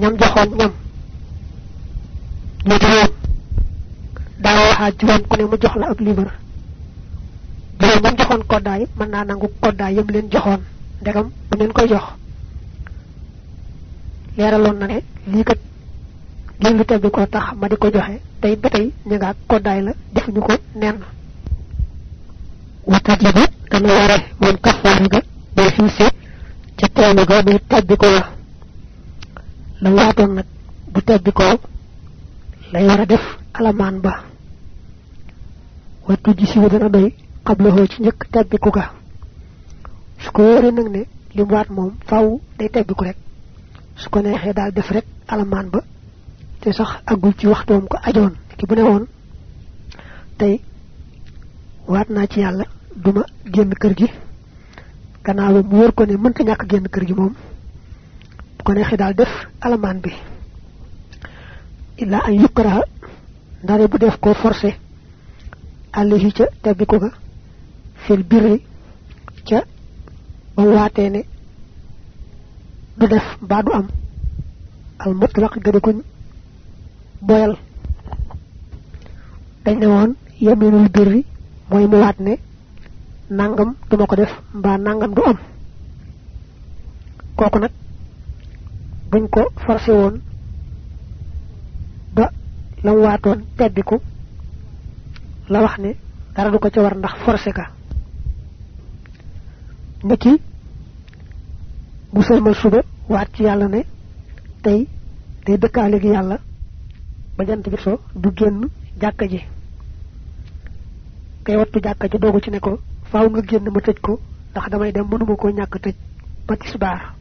ñam joxoon ñam ñu juróom daa waxaat juróom ku ne mu jox la ab libar juróom ñam joxoon koddaay mën naa nangu koddaay yëm leen joxoon ndegam bu leen koy jox leeraloon na ne lii kat génn tebbi ko tax ma di ko joxe tey ba tey ñu nga la defuñu ko nenn watajibu dana ware moom kafaara ga day xiise ca teelu ga muy tebbi ko waatoon nag bu tebbi ko lay war a def alamaan ba. Wattu ji siwu dana doy xablahoo ci njëkk tebbi ko ga. Su ko wóoree nag ne lim waat moom faw day tebbi ko rek. Su ko neexee def rek alamaan ba te sax agul ci waxtoom ko ajoon. Ki bu ne woon tey waat naa ci yàlla duma génn kër gi. Gannaaw mu wóor ko ne mënta ñàkk génn kër gi moom bu ko neexee def alamaan bi. Illa an yukraha ndare bu def ko forcé alayhi ca tebbi ko ga fil birri ca ba waatee du def ba du am. Al mutlaq gëde kuñ boyal. Dañ ne woon yaminul birri mooy mu waat nangam duma ko def mbaa nangam du am. Kooku nag buñ ko forcé woon ba lam waatoon tebbiku la wax ne dara du ko ca war ndax forcé ka. Niki bu sëlmal suba waat ci yàlla ne tey day dëkkaale gi yàlla ba jant bi so du génn jàkka ji. Kay wattu jàkka ji doogu ci ne ko faaw nga génn ma tëj ko ndax damay dem mënuma koo ñàkk tëj ba tisbaar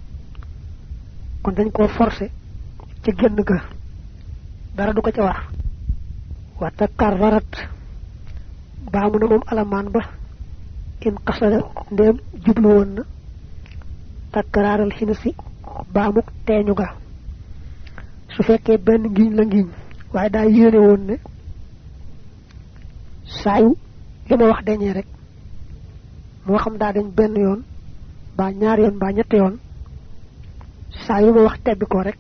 kon dañ koo forcé ci génn ga. Dara du ko ca war wata karrarat baamu na moom alamaan ba in qasada ndéem jublu woon na. Takraaral xinasi baamuk teeñu ga. Su fekkee benn ngiñ la ngiñ waaye daa yéene woon ne saayu li ma wax dañee rek moo xam daa dañ benn yoon ba ñaar yoon ba ñett yoon saa yu wax tebbi ko rek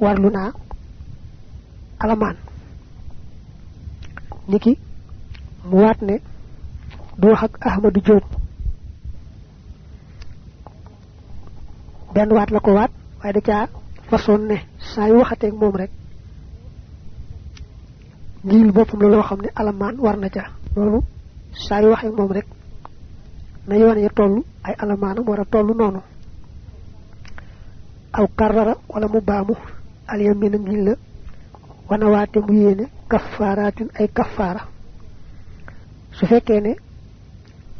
warlu naa alamaan. Niki mu waat ne du wax ak ahmadu jóob. Benn waat la ko waat waaye da caa façon ne saa yu waxateeg moom rek ngil boppam la loo xam ne alamaan war na ca. Loolu saa yu waxee moom rek na yoon ya toll ay alamaanam war a toll aw karrara wala mu baamu alyamina ngil la wana waate mu yéene kafaaraatin ay kafaara. Su fekkee ne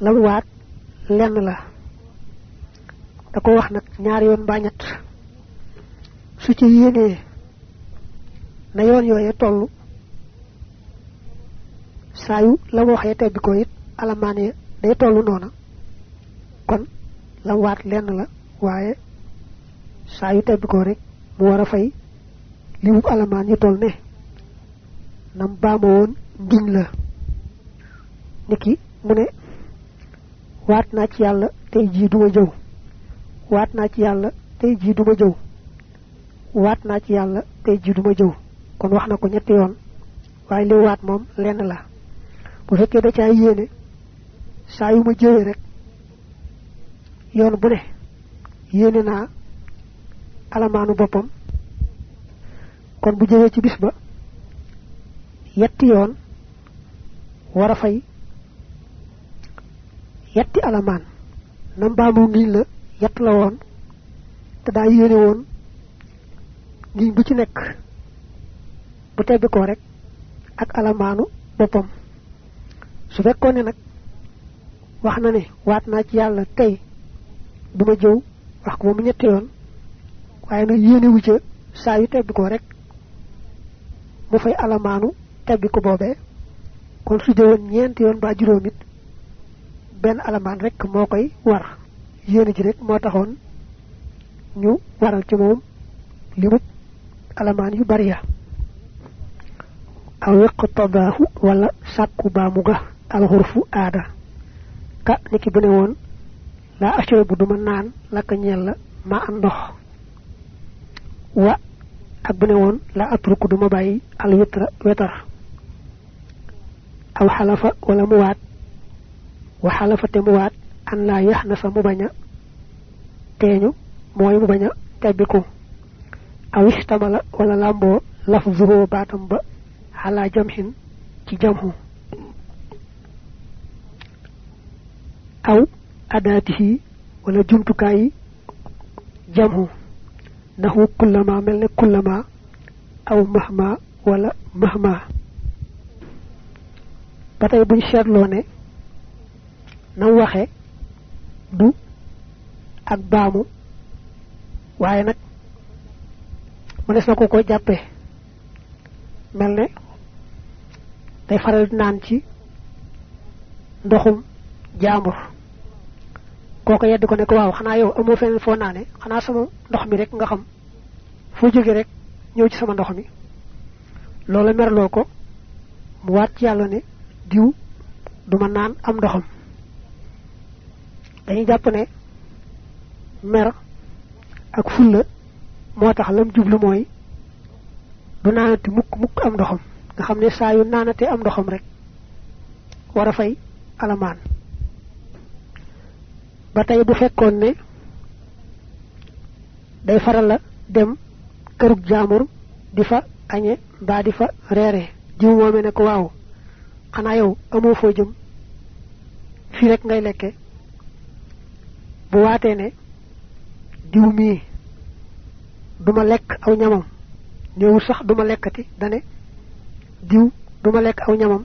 lam waat lenn la da ko wax nag ñaar yoon mbaa su ci yéenee na yoon yooye toll la ko day toll noona. Kon lam waat lenn la waaye saa yu tebbi ko rek mu war a fay. Li mu alamaan yu toll ne nam baama woon ngiñ la. Niki mu ne waat naa ci yàlla tey jii duma jëw. Waat naa ci yàlla tey jii duma jëw. Waat naa ci yàlla tey jii duma jëw. Kon wax na ko ñetti yoon waaye li waat moom lenn la. Bu fekkee da caa yéene saa yu ma jëwee rek yoon bu ne yéene naa alamaanu boppam. Kon bu jëwee ci bis ba yetti yoon war a fay yetti alamaan. Nam baamu ngiñ la yett la woon te daa yéene woon ngiñ bu ci nekk bu tebbi ko rek ak alamaanu boppam. Su fekkoon ne wax na ne waat naa ci yàlla tey du ma jëw wax ko mu ñetti yoon waaye nag yéene wu ca saa yu tebbi ko rek mu fay alamaanu tebbi ko boobee. kon su jëwoon ñeenti yoon ba juróom it benn alamaan rek moo koy war. yéene ji rek moo taxoon ñu waral ci moom limub alamaan yu bari ya. aw wala sàkku alxurfu aada. ka niki bu ne woon laa ashrabu duma naan laka ñeel la ma am ndox wa ak bu ne woon la atruku duma bàyyi al witra wetar. Aw xalafa wala mu waat. Wa xalafa te mu an laa yax na sa mu bañ a teeñu mooy mu bañ a tebbiku aw istamala wala làmboo lafzuhu baatam ba xalaa jamhin ci jamhu aw adaatihi wala jumtukaay jamhu nahu kullama ne kullama aw mahma wala mahma. Ba tey buñ seetloo ne nam waxe du ak baamu waaye nag mënees na ko ko jàppee mel ne day faral naan ci ndoxum koko yedd ko ne ko waaw xanaa yow amoo feneen foo naane xanaa sama ndox mi rek nga xam. Foo jóge rek ñëw ci sama ndox mi. Loola merloo ko mu waat ci yàlla ne diw duma naan am ndoxam. Dañuy jàpp ne mer ak fulla moo tax lam jublu mooy du naanati mukk mukk am ndoxam. Nga xam ne saa yu naanatee am ndoxam rek war a fay alamaan ba tey bu fekkoon ne day faral la dem kërug jaamur di fa añe mbaa di fa reere. Jiw moome ne ko waaw xanaa yow amoo foo jëm. Fii rek ngay lekke. Bu waatee ne diw mii duma lekk aw ñamam. Néewul sax duma lekkati dane diw duma lekk aw ñamam.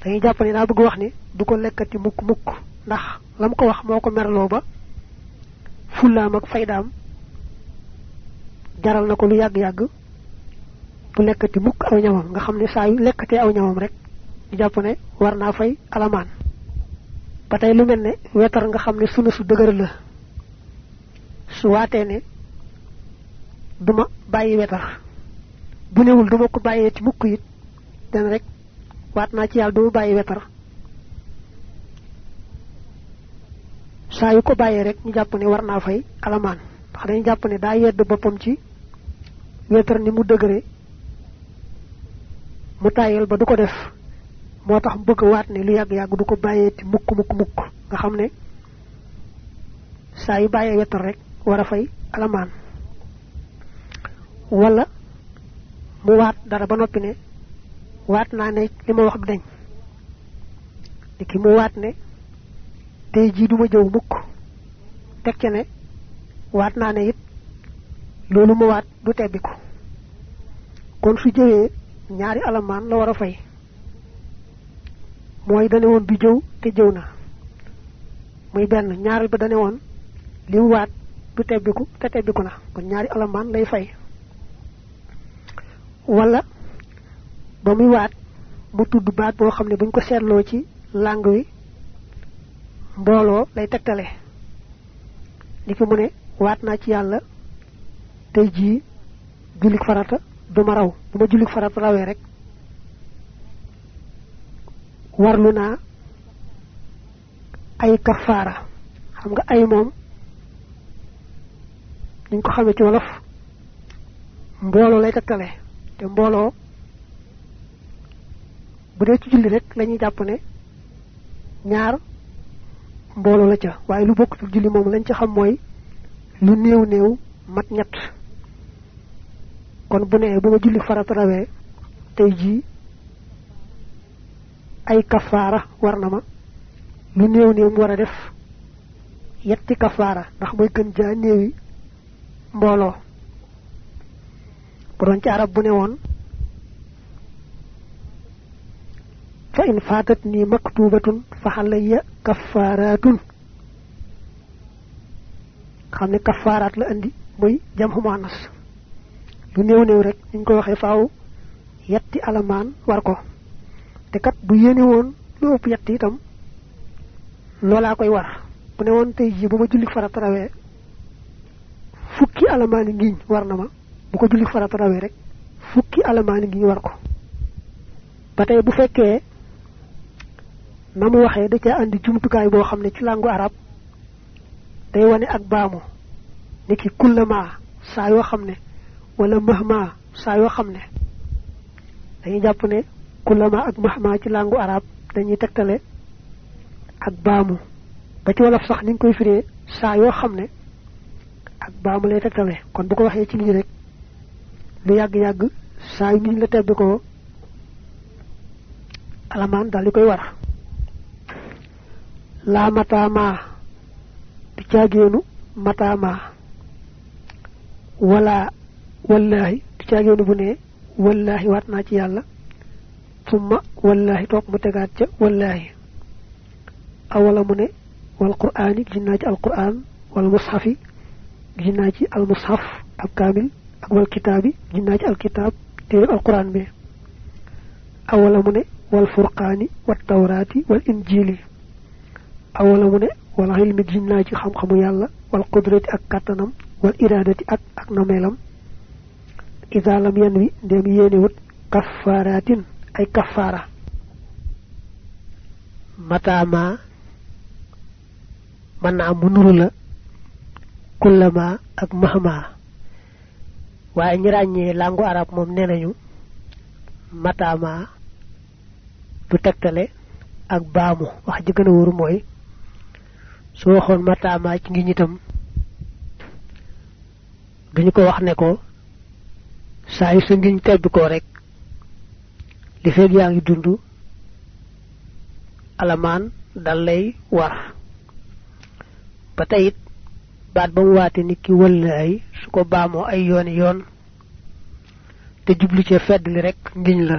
Dañuy jàpp bëgg wax ni du ko lekkati mukk mukk ndax lam ko wax moo ko merloo ba fullaam ak faydaam jaral na ko lu yàgg-yàgg du lekkati mukk aw ñamam. Nga xam ne saa yu lekkatee aw ñamam rek ñu jàpp ne war naa fay alamaan. Ba tey lu mel ne wetar nga xam ne suna su dëgër la su waatee ne duma bàyyi wetar. Bu newul duma ko bàyyee ci mukk it den rek waat naa ci yàlla duma bàyyi wetar saa yu ko bàyyee rek ñu jàpp ne war naa fay alamaan ndax dañu jàpp ne daa yedd boppam ci wetar ni mu dëgëre mu tàyyel ba du ko def. Moo tax bëgg waat ne lu yàgg-yàgg du ko bàyyee ti mukk mukk mukk. Nga xam ne saa yu bàyyee wetar rek war a fay alamaan wala mu waat dara ba noppi ne waat naa ne li ma wax dañ ki mu waat ne tey jii duma jëw mukk. Teg ca ne waat naa ne it loolu ma waat du tebbiku. Kon su jëwee ñaari alamaan la war a fay. Mooy dane woon du jëw te jëw na. Muy benn ñaaral ba dane woon li mu waat du tebbiku te tebbiku na. Kon ñaari alamaan lay fay. Wala ba muy waat mu tudd baat boo xam ne buñ ko seetloo ci làng wi mbooloo lay tegtale. Ni ki mu ne ci yàlla tey jii julik farata duma raw. Bu ma farata rawee rek warlu naa ay kafaara. Xam nga ay moom niñ ko xamee ci wolof mbooloo lay tegtale. Te bu ci julli rek lañuy ne ñaar mbooloo la ca. Waaye lu bokk ci julli moom lañ ca xam mooy lu néew néew mat ñett. Kon bu nee bu ma julli farata rawee tey jii ay kafaara war ma. Lu néew néew mu war a def yetti kafaara ndax mooy gën mbooloo. Bu doon ci arab bu ne woon fa in fatat ni maktubatun fa halayya kafaratun xamne kafarat la andi muy jam humanas lu neew neew rek ñu ko waxe faaw yetti alaman war ko. Te kat bu yene won lu upp yetti itam lola koy war. Bu ne won tay ji buma julli fukki alaman ngiñ war na ma. Bu ko julli farat rawé rek fukki alaman ngiñ war ko. Batay bu namu waxe da ca andi jumtukaay boo xam ne ci langu arab day wane ak baamu niki kullama saa yoo xam ne wala mahma saa ne kulama ak mahma ci langu arab dañuy tegtale ak baamu ba ci wolof sax ni koy firee saa yoo xam ne ak baamu lay tegtale kon bu ko ci rek lu la tebbi ko koy war laa mataamaa du caageenu mataamaa wala wallahi du caageenu bu ne wallahi waat naa ci yàlla. Summa wallahi toog mu tegaat ca wallahi. Awala mu ne wal qur'aani gis naa ci alquran wal mushafi gis naa ci al mushaf ab kaamil ak wal kitaabi gis naa ci alkitaab téere alquran bi. Awala mu ne wal furqaani wat tawraati wal injili awala mu ne wal ilmi gis naa ci xam-xamu yàlla wal qudrati ak kàttanam wal iradati ak ak nameelam ida lam wi ndem yéene wut kafaaratin ay kafaara mataama man na mu nuru la kullama ak mahma waaye ñi ràññee langu arab moom nee nañu matama du tegtale ak baamu wax ji gën a wóoru mooy su waxoon matama ci ngi ñitam duñu ko wax ne ko saa yu sa ngiñ tebb ko rek li feeg yaa ngi dund alamaan dal lay war. Ba tayit baat ba mu waate nit ki wëllaay su ko baamoo ay yoon te jublu ci fedd li rek ngiñ la.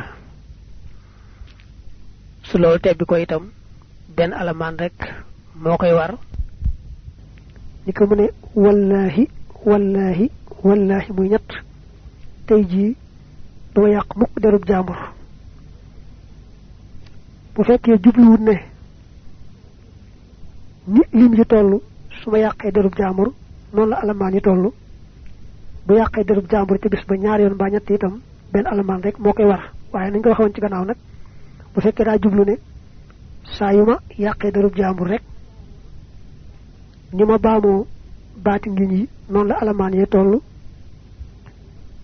Su loolu tebbi ko itam benn alamaan rek moo koy war? Ni ko mu ne wallahi wallahi wallahi muy ñett. Tey jii dama yàq mukk derub jaambur. Bu fekkee jubluwut ne ni lim ji toll suma yaqé derub jaamur non la alamaan yi toll. Bu yaqé derub jaamur ci bis ba ñaar yoon ba ñett itam ben alamaan rek mo koy war. Waye nañ ko waxon ci gannaaw nak bu fekkee da jublu ne sayuma yaqé rek ñima baamu baati ngi ñi non la alamaan yi toll.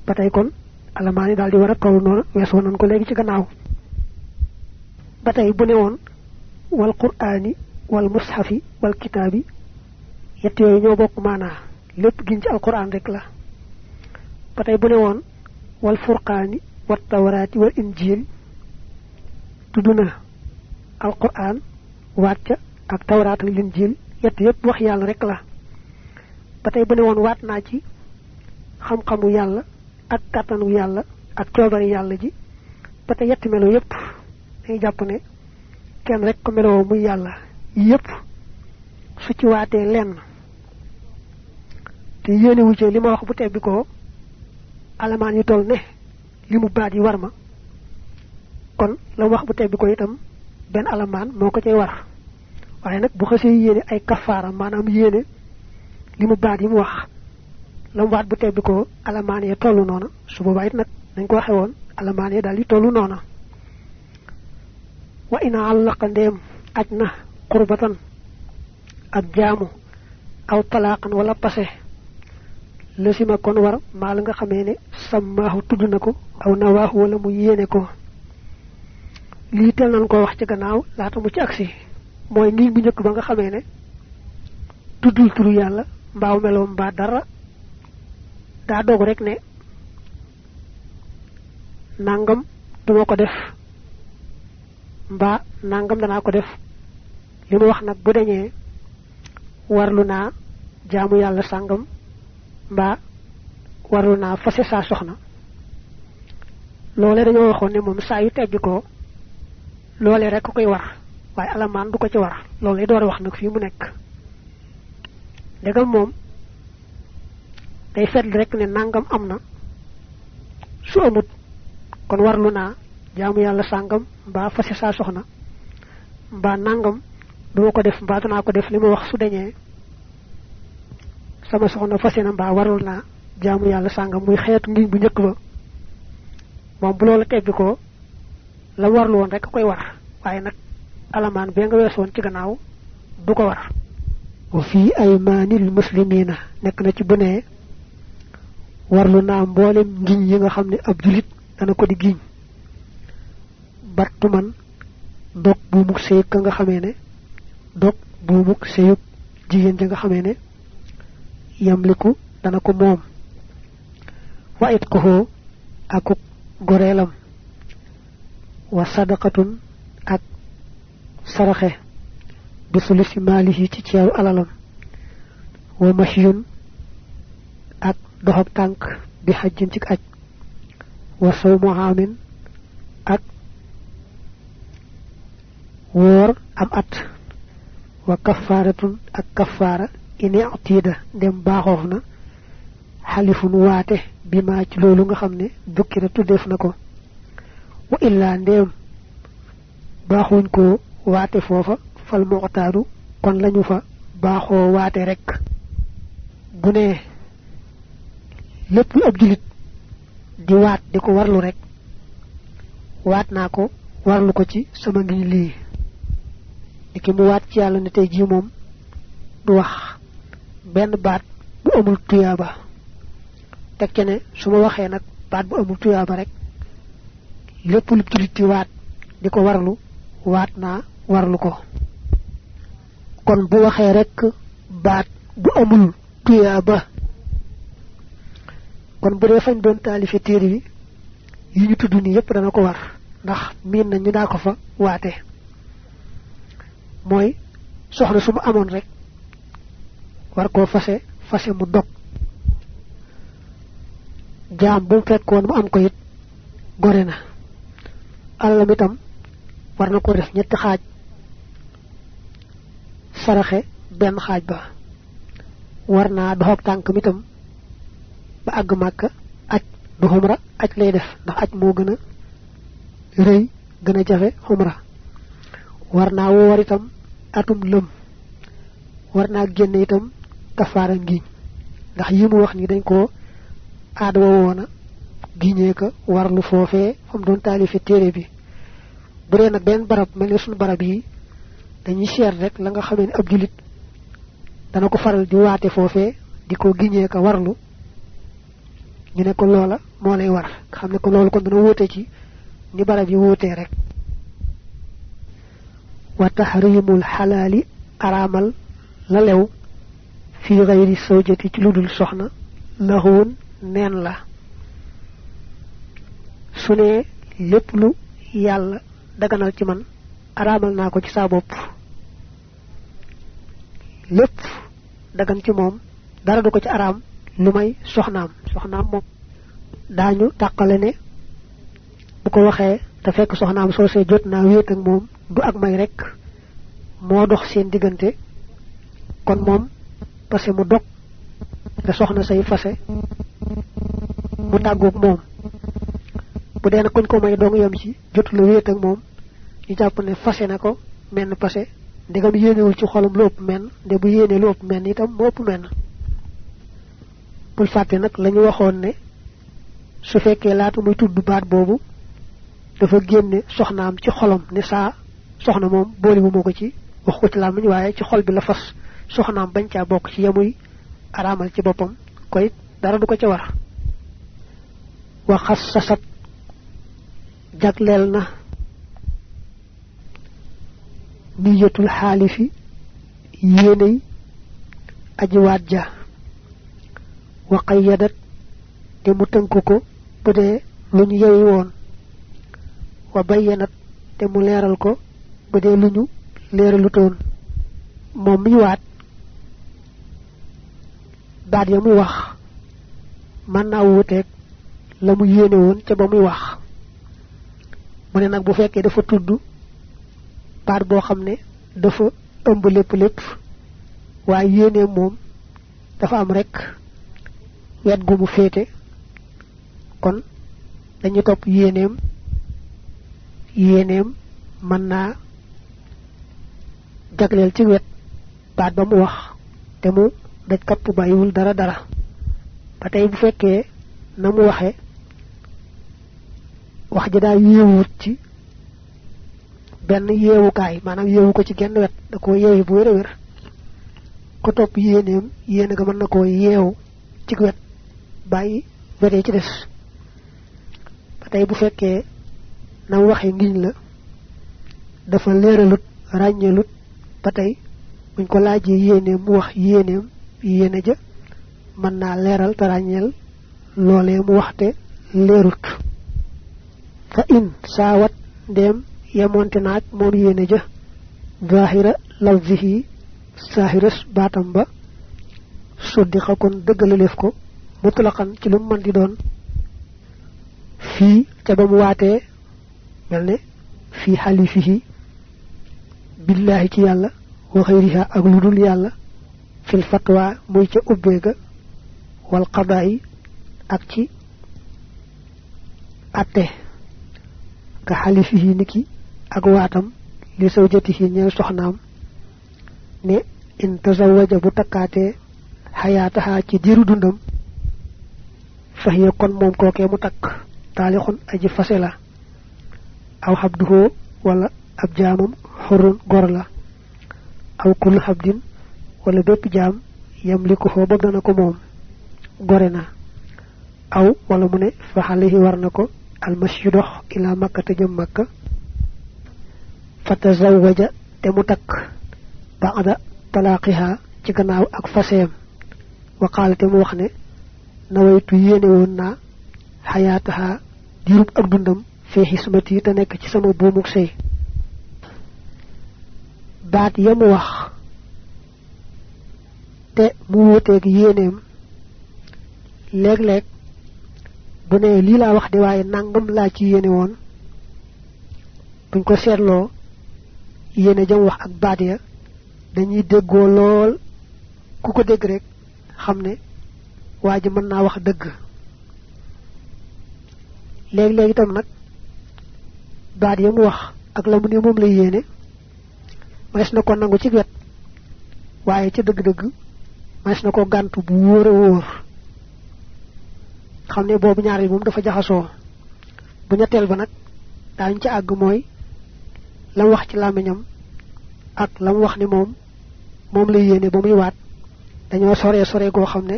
Batay kon alamaan yi daal di war a toll noonu weesoo ko ci gannaaw. Bu ne wal qur'ani wal mushafi wal kitabi yett yooyu ñoo bokk maanaa. Lépp giñ ci alquran rek la. Ba bu ne wal furqaani wat wal injil tudd na alquran waat ak tawraat ak linjil yett yépp wax yàlla rek la. Ba tey bu ne woon waat naa ci xam-xamu yàlla ak kàttanu yàlla ak coobari yàlla ji. Ba tey yetti melo yépp day jàpp ne kenn rek ko meloo muy yàlla yépp su ci waatee lenn. Te yéene wu ci li ma wax bu tebbi ko alamaan yu toll ne li mu baat yi war ma. Kon la wax bu tebbi ko itam benn alamaan moo ko war waaye nag bu xasee yéene ay kafaara maanaam yéene li mu baat yi mu wax la mu waat bu tebbi ko alamaan ya noona su boobaa it nag nañ ko waxe woon alamaan ya daal noona. Wa ina àllaqa ndeem aj na qurbatan ak jaamu aw talaqan wala passé lesima kon war maa la nga xamee ne sammaahu tudd na ko aw nawaahu wala mu yéene ko. Lii tel nan ko wax ci gannaaw laata mu ci agsi mooy ngiñ bu njëkk ba nga xamee ne tuddul turu yàlla mbaaw meloom mbaa dara daa doog rek ne nangam duma ko def mbaa nangam danaa ko def. Li mu wax nag bu dañee warlu naa jaamu yàlla sàngam mbaa warlu naa fase soxna. Loole dañoo waxoon ne moom saa yu tebbi ko loole rek koy war waaye alamaan du ko ci war. Loolu door wax nag fii mu nekk. Ndegam moom day fetl rek ne nangam am na. Su amut kon warlu naa jaamu yàlla sàngam mbaa fase saa soxna mbaa nangam duma ko def mbaa danaa ko def li ma wax su dañee. Sama soxna fase na mbaa warul naa jaamu yàlla sàngam muy xeetu ngiñ bu njëkk ba. Moom bu loolu teggi ko la warlu woon rek koy war. Waaye nag alamaan bee nga weesoon ci gannaaw du ko war wa fi aymanil muslimina nekk na ci bu ne warlu naa mboolem ngiñ yi nga xam ne ab julit dana ko di giñ battu man dog buumuk sëy ka nga xamee ne dog buumuk sëyub jigéen ja nga yamliku dana ko moom. Wa itquhu akuk goreelam. Wa sadaqatun ak saraxe bi sulusi maalihi ci ceeru alalam wa mahyun ak doxab tànk bi xajjin ci aj wa sawmu aamin ak woor am at wa kafaratun ak kafaara ini atiida dem baaxoof na xalifun waate bi maa ci loolu nga xam ne dukkira tuddeef na ko wa illaa ndeem baaxuñ ko waate foofa fal muxtaadu kon lañu fa baaxoo waate rek. Bu ne lépp lu ab julit di waat di ko warlu rek waat naa ko warlu ko ci sama ngiñ lii. Niki mu waat ci yàlla ne tey jii moom du wax benn baat bu amul ca ne baat bu amul tuyaaba rek lépp lu julit di waat di ko warlu waat naa warlu ko. Kon bu waxee rek baat bu amul tuyaaba. Kon bu dee fañ doon taalife téere bi yi ñu tudd ni yépp dana ko war. Ndax miin na ñu daa ko fa waate. Mooy soxna su mu rek war koo fase fase mu dog. Jaam bu mu fekkoon mu am ko it gore na. Alalam itam war na ko def ñetti xaaj saraxe benn xaaj ba. War naa doxab tànkam itam ba àgg màkka aj du xumra aj lay def ndax aj moo gën a rëy gën a jafe xumra. War naa woor itam atum lëm. War naa génn itam kafaara ngiñ ndax yi mu wax ni dañ ka warlu fam doon bi. Bu barab mel ne barab yi dañuy seet rek la nga ne ab julit dana ko faral di waate foofee di ko giñee ka warlu. ñu ne ko loola moo lay war. nga xam ne ko loolu kon dana wóote ci ni barab yi wóotee rek. wa tahrimul xalaali araamal la lew fi gayri sawjati ci ludul soxna laxuun neen la. su ne lépp lu yàlla daganal ci man araamal naa ci lépp dagan ci moom dara du ko ci araam lu may soxnaam. Soxnaam ne bu ko waxee te fekk soxnaam soosee jot naa wéet ak moom du ak may rek moo dox seen diggante. Kon moom fase mu dog te soxna say fase mu tàggoog moom. Bu dee nag kuñ ko may dong yam ci jotu la wéet ak moom ñu ne fase na ko menn fase ndegam yéenewul ci xolam lu ëpp menn nde bu yéene lu ëpp menn itam mu ëpp menn bul fàtte nag lañu waxoon ne su fekkee laatu muy tudd baat boobu dafa génne soxnaam ci xolam ne saa soxna moom booli mu ko ci. Wax ko ci làmmiñ waaye ci xol bi la fas. Soxnaam bañ caa bokk ci yamuy araamal ci boppam koy dara du ko ca war wa xassasat jagleel niyatul xaalifi yéeney aji waat ja. Wa qayyadat te mu tënk ko bu dee lu ñu yewi woon. Wa bayyanat te mu leeral ko bu dee lu ñu moom mi waat baat ya muy wax naa wuuteeg la mu yéene woon ca wax. Mu ne nag bu fekkee dafa tudd baat boo xam ne dafa ëmb lépp lépp waaye yéene moom dafa am rek wet gu mu kon dañuy topp yéeneem. yéeneem mën naa jagleel ci wet baat ba mu wax te mu daj kapp bàyyiwul dara dara. ba tey bu fekkee na waxe wax yéewut ci benn yeewukaay maanaam yeewu ko ci genn wet da ko yeewi bu wér a ko topp yéeneem yéene ga mën na koo yeewu ci wet bàyyi wéré ci des. Batay bu fekkee na waxe ngiñ la dafa leeralut ràññeelut ba buñ ko laajee yéene mu wax yéeneem yéene ja mën naa leeral te ràññeel loolee mu waxte fa in saawat ndéem yemonte naag moom yéene ja zahira lafzihi sahiras baatam ba suddiqa kon dëggalaleef ko mutlaqan ci lu mën di doon fii ca ba mu waatee mel ne billahi ci yàlla wa xayriha ak lu yàlla fil fatwa muy ca ubbeega wal qadaayi ak ci atte ka xalifihi niki ak waatam li sawjatihi ñeel soxnaam ne in tazawaja bu takkaatee xayaataha ci diiru dundam fahiya kon moom kookee mu takk taalixun aji fase la aw xabduhoo wala ab jaamam xurun gor la aw kullu xabdin wala bépp jaam yamlikuhoo bob dana ko moom gore na aw wala mu ne fa na ko ila makka te jëm makka fa tazawaja te mu takk ba'da talaqiha ci gannaaw ak faseem. Wa qaala te mu nawaytu yéene woon naa xayaataha diirub ak dundam fi xismati te nekk ci sama buumuk sëy. Baat yamu wax te mu wuteeg yéeneem léeg-léeg bu ne wax de waaye nangam laa ci yéene woon. Buñ ko yéene jam wax ak baat ya dañuy déggoo lool. Ku ko dégg rek xam ne waa ji mën naa wax dëgg. Léeg-léeg itam nag baat ya mu wax ak la mu ne moom lay yéene mas na ko nangu ci wet waaye ca dëgg-dëgg mas na ko gàntu bu wóor a wóor. Xam ne boobu ñaareel moom dafa jaxasoo. Bu ñetteel ba nag daañu ca àgg mooy lam wax ci làmmiñam ak lam wax ni moom moom lay yéene ba muy waat dañoo sore sore goo xam ne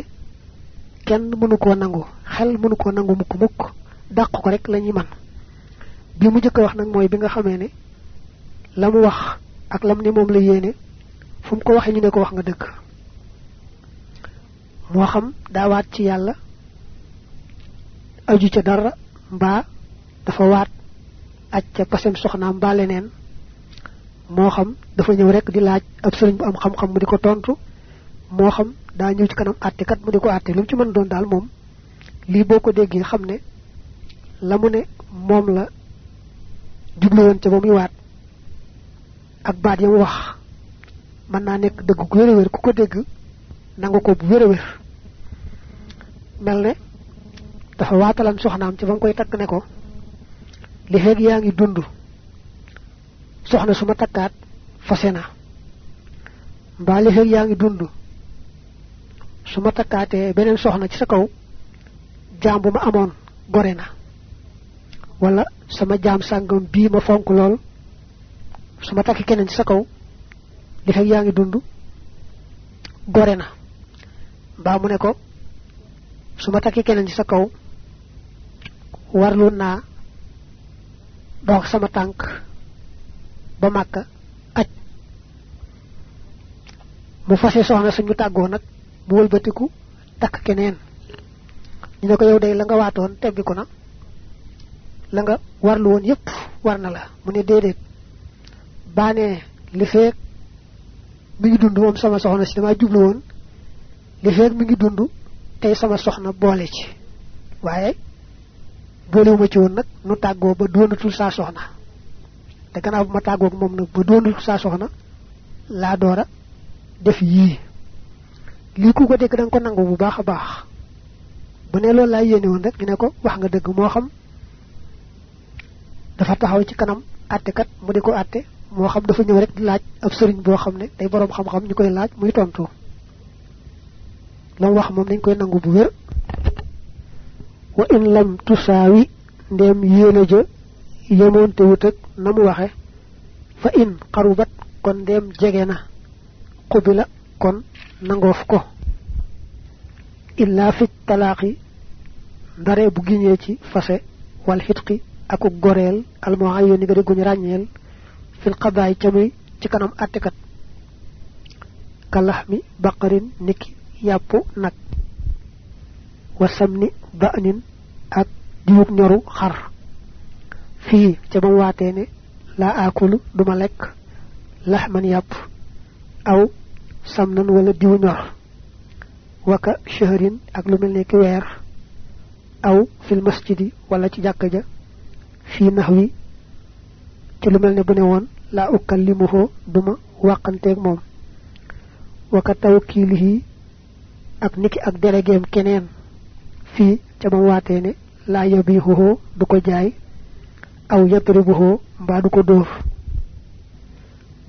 kenn mënu koo nangu xel mënu koo nangu mukk mukk dàq ko rek lañuy man. Bi mu jëkk wax nag mooy bi nga xamee ne la mu wax ak lam ni moom la yéene fu mu ko waxee ñu ne ko wax nga dëgg. Moo xam daa waat ci yàlla aju ca dara mbaa dafa waat aj ca pasem soxnaam moo xam dafa ñëw rek di laaj ab sëriñ bu am xam-xam mu di ko tontu moo xam daa ñëw ci kanam kat mu di ko àtte. Lu ci mën doon daal moom lii boo ko xam ne la mu ne moom la jublu woon ca ba waat ak baat yam wax mën naa nekk dëgg ku wér wér ku ko dégg ko bu wér wér mel ne dafa waatalan soxnaam ci ba nga koy takk ne ko li xeeg yaa ngi dund soxna suma takkaat fase na mbaa li yaa ngi dund su takkaatee beneen soxna ci sa kaw jaam bu ma amoon gore na wala sama jaam sàngam bii ma fonk lool su ma takki keneen ci sa kaw li fekk yaa ngi dund gore na mbaa mu ne ko su ma takki keneen ci sa kaw warlu naa sama tànk ba màkka aj. Mu fase soxna suñu tàggoo nag mu wëlbatiku takk keneen. Ñu ko yow day la nga waatoon tebbi ko na la nga warlu woon yépp war na la. Mu ne déedéet baanee li feek mi ngi dund moom sama soxna si dama jublu woon li feek mi ngi dund tey sama soxna boole ci. Waaye boolewuma ci woon nag nu tàggoo ba doonatul saa soxna te gannaaw bu ma tàggoog moom nag ba doonatul saa soxna laa doora def yii. Lii ku ko dégg da nga ko nangu bu baax a baax. Bu ne loolu laa yéene woon rek ñu ko wax nga dëgg moo xam dafa taxaw ci kanam kat mu di ko moo xam dafa ñëw rek laaj ab sëriñ boo xam ne day borom xam-xam ñu koy laaj muy tontu. Lam wax moom dañ koy nangu bu wér. Wa in lam tusaawi ndem yéene ja yemoonte wut ak na mu waxe fa in xarubat kon ndem jege na xubila kon nangoof ko. Illa fi talaaqi ndare bu giñee ci fase wal hitqi aku goreel al muayyani ga guñ ràññeel fil qadaay ca muy ci kanam attekat kalahmi baqarin niki yàpp nag. Wasamni ba'nin ak diwuk ñoru xar fii ca bam waatee ne laa aakulu duma lekk laxman yàpp aw samnan wala diw ñor waka shahrin ak lu mel ne ki aw fil masjidi wala ci jàkka ja fii nax ci lu ne bu ne woon laa ukallimuhu duma wàqanteeg moom. Waka tawkiilihi ak niki ak déléguéem keneen fii ca bam waatee ne laa yabihuhu du ko jaay aw yatribuhu mbaa du ko dóor.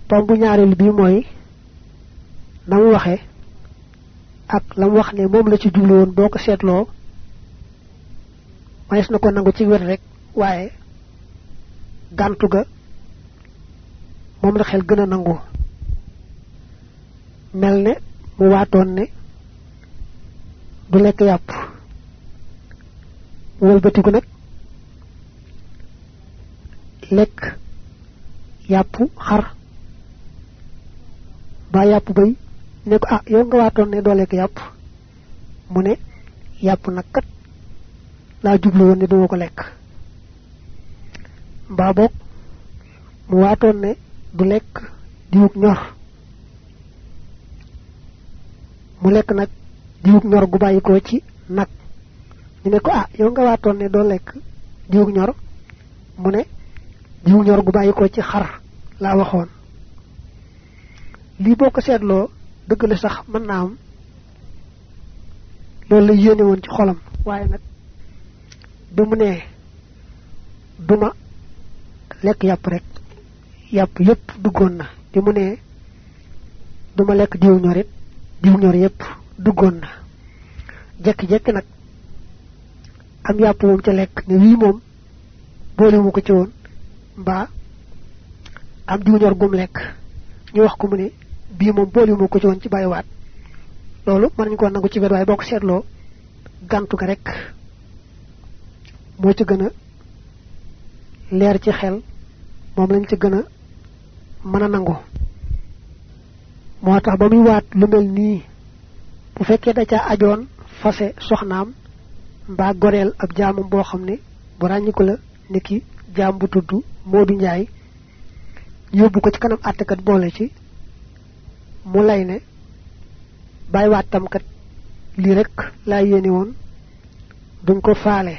Tombu ñaareel bi mooy nam waxe ak lam wax ne moom la ci jublu woon boo ko seetloo manes na ko nangu ci wet rek waaye gàntu ga moom la xel gën a nangu. Mu waatoon ne du lekk yàpp. Wëlbatiku nag lekk yàpp xar ba yàpp bay ne ko ah yow nga waatoon ne doo lekk yàpp. Mu ne yàpp nag kat laa jublu woon ne duma ko lekk. Mbaa boog mu waatoon ne du lekk diwuk ñor. Mu lekk nag diwuk ñor gu bàyyi ko ci nag. Ñu ne ko ah yow nga waatoon ne lekk diwuk ñor. Mu diwuk ñor gu bàyyi ko ci xar laa waxoon. Lii boo ko seetloo dëgg la sax mën naa am. Loolu la ci xolam. Waaye nag bi mu nee duma lekk yàpp rek. Yàpp yépp duggoon na. Bi mu nee duma lekk diw ñorit diw ñor yépp duggoon na. Jekki-jekki nag am yàpp moom ca lekk ne wii moom boole ko ci woon am diw ñor gum lekk ñu wax ko mu ne bii moom boole ko ci woon ci bàyyiwaat loolu mën nañu ko nangu ci wet waaye boo ko seetloo gàntu ga rek moo ci gën a leer ci xel moom lañ ci gën a mën a nangu. Moo tax ba muy waat lu mel nii bu fekkee da caa ajoon fase soxnaam mbaa goreel ab jaamam boo xam ne bu ràññiku la niki bu tudd Moodu Njaay yóbbu ko ci kanam àttekat boole ci mu lay ne bàyyi waatam kat lii rek laa yéene woon duñ ko faale.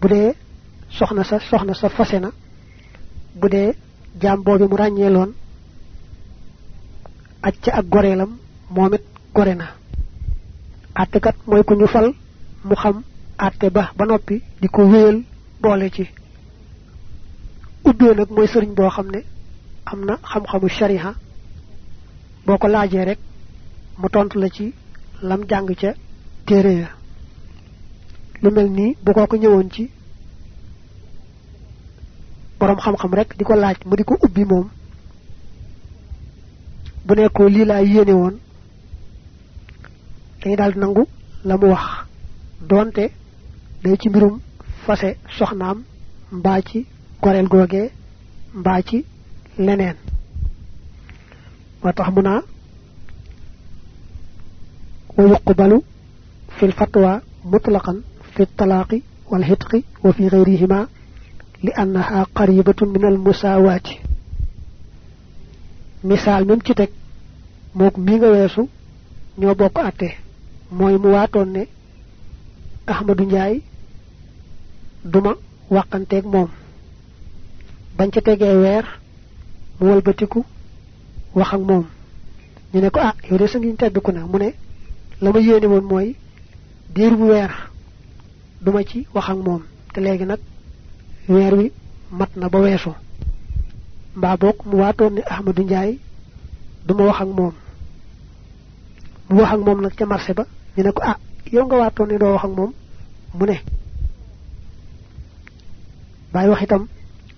Bu dee soxna sa soxna sa fase na bu dee jaam boobu mu ràññeeloon aj ca ak goreelam moom it gore na. Àttekat mooy ku ñu fal mu xam àtte ba ba noppi di ko wéyal boole ci ubbee nag mooy sëriñ boo xam ne am na xam-xamu shariha. Boo ko laajee rek mu tontu la ci lam jàng ca téere ya. Lu mel nii bu ko ñëwoon ci borom xam-xam rek di ko laaj mu di ko ubbi moom. Bu nekkoo lii laa yéene woon. Dañu daal nangu la mu wax. Donte day ci mbirum fase soxnaam mbaa ci goreel googee mbaa ci leneen moo tax mu wa yuqbalu fi lfatwa mutlaqan fi talaaqi walhitqi wa fi gayrihima li annaha qaribatun min almusawaati misaal même ci teg mook mi nga weesu ñoo bokk atte mooy mu waatoon ne ahmadu duma wàqanteeg moom. Bañ ca tegee weer mu walbatiku wax ak moom. Ñu ne ko ah yow de sa ngiñ tedduku na. Mu ne la ma yéene woon mooy diir bu weer duma ci wax ak moom. Te léegi nag weer wi mat na ba weesu. Mbaa boog mu waatoon ne ahmadu njaay duma wax ak moom. Mu wax ak moom nag ca marché ba ñu ne ko ah yow nga waatoon ne doo wax ak moom. Mu ne bàyyi wax itam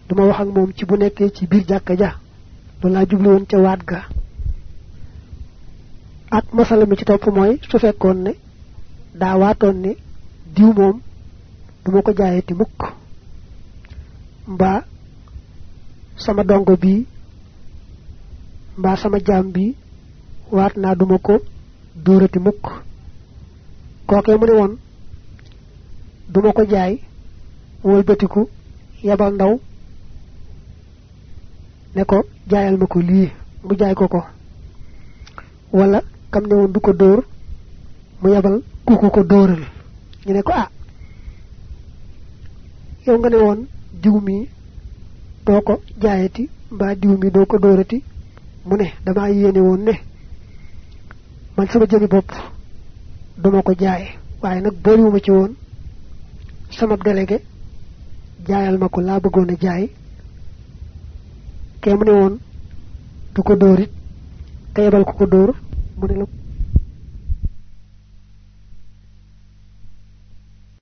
duma wax ak moom ci bu nekkee ci biir jàkka ja loolu laa jublu woon ca waat ga. Ak masala mi ci topp mooy su fekkoon ne daa waatoon ne diw moom duma ko ti mukk mba sama dongo bi mba sama jaam bi waat naa duma ko dóorati mukk. Kookee mu ne woon duma ko jaay yabal ndaw ne ko jaayal ma ko lii. Mu jaay ko ko. Wala kam ne woon du ko dóor mu yabal kuku ko dóoral. Ñu ne ko ah yow nga ne woon diw mi doo ko jaayati mbaa diw mi ko dóorati? Mu ne dama yéene woon ne man sama jëmi bopp duma ko jaay waaye nag booliwuma ci woon sama délégué jaayal ma ko laa bëggoon a jaay. Kee mu ne woon du ko dóorit yebal ko ko dóor mu ne la